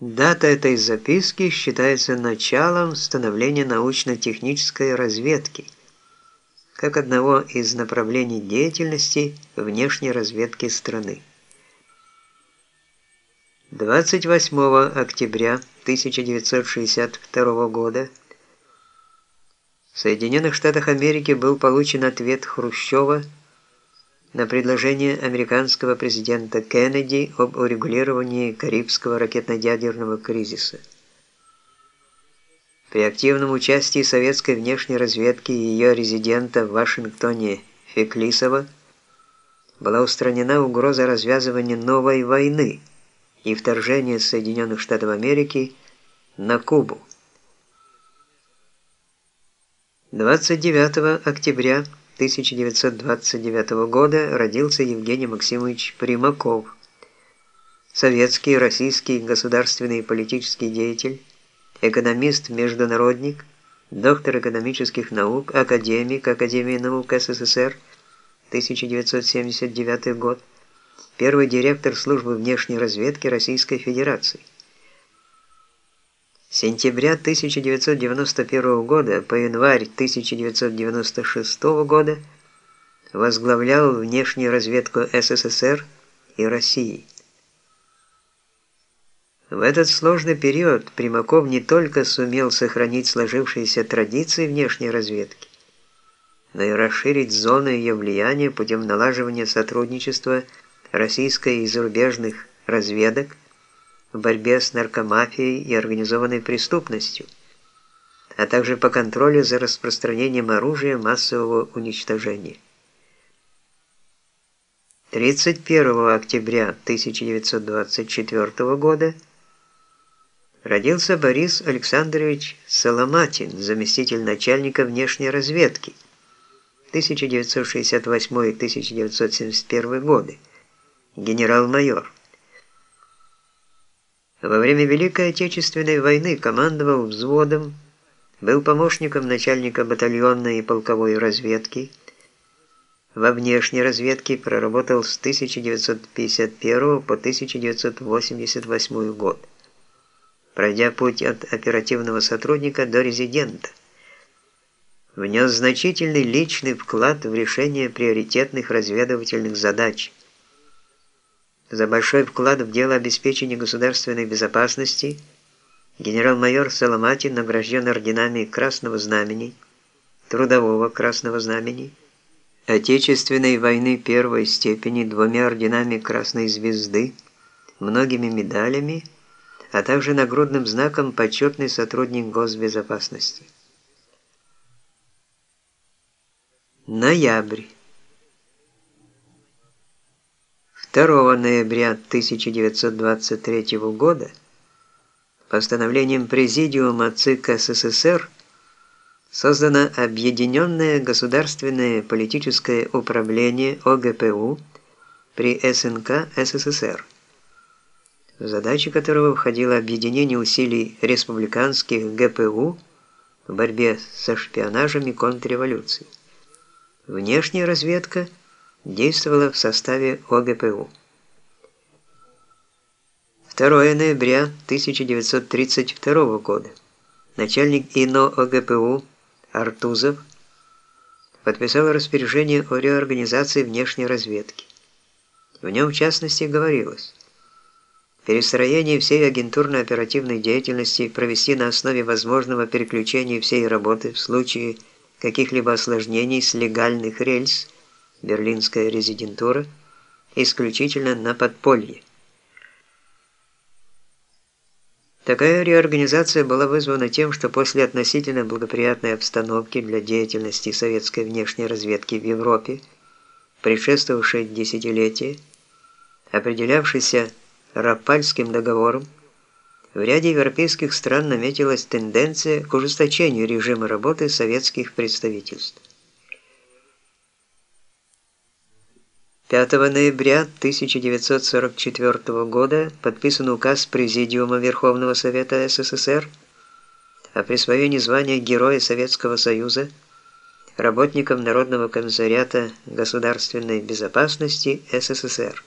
Дата этой записки считается началом становления научно-технической разведки как одного из направлений деятельности внешней разведки страны. 28 октября 1962 года в Соединенных Штатах Америки был получен ответ Хрущева на предложение американского президента Кеннеди об урегулировании Карибского ракетно-ядерного кризиса. При активном участии советской внешней разведки и ее резидента в Вашингтоне Феклисова была устранена угроза развязывания новой войны и вторжения Соединенных Штатов Америки на Кубу. 29 октября 1929 года родился Евгений Максимович Примаков, советский, российский государственный и политический деятель, экономист-международник, доктор экономических наук, академик Академии наук СССР, 1979 год, первый директор службы внешней разведки Российской Федерации. Сентября 1991 года по январь 1996 года возглавлял внешнюю разведку СССР и России. В этот сложный период Примаков не только сумел сохранить сложившиеся традиции внешней разведки, но и расширить зону ее влияния путем налаживания сотрудничества российской и зарубежных разведок в борьбе с наркомафией и организованной преступностью, а также по контролю за распространением оружия массового уничтожения. 31 октября 1924 года родился Борис Александрович Соломатин, заместитель начальника внешней разведки, 1968-1971 годы, генерал-майор. Во время Великой Отечественной войны командовал взводом, был помощником начальника батальонной и полковой разведки. Во внешней разведке проработал с 1951 по 1988 год, пройдя путь от оперативного сотрудника до резидента. Внес значительный личный вклад в решение приоритетных разведывательных задач – за большой вклад в дело обеспечения государственной безопасности генерал-майор Соломатин награжден орденами Красного Знамени, Трудового Красного Знамени, Отечественной войны первой степени двумя орденами Красной Звезды, многими медалями, а также нагрудным знаком «Почетный сотрудник госбезопасности». Ноябрь. 2 ноября 1923 года постановлением Президиума ЦИК СССР создано Объединенное государственное политическое управление ОГПУ при СНК СССР, в которого входило объединение усилий республиканских ГПУ в борьбе со шпионажем и контрреволюцией. Внешняя разведка – действовала в составе ОГПУ. 2 ноября 1932 года начальник ИНО ОГПУ Артузов подписал распоряжение о реорганизации внешней разведки. В нем, в частности, говорилось перестроение всей агентурно-оперативной деятельности провести на основе возможного переключения всей работы в случае каких-либо осложнений с легальных рельс берлинская резидентура, исключительно на подполье. Такая реорганизация была вызвана тем, что после относительно благоприятной обстановки для деятельности советской внешней разведки в Европе, предшествовавшей десятилетие, определявшейся Рапальским договором, в ряде европейских стран наметилась тенденция к ужесточению режима работы советских представительств. 5 ноября 1944 года подписан указ Президиума Верховного Совета СССР о присвоении звания Героя Советского Союза работникам Народного комиссариата государственной безопасности СССР.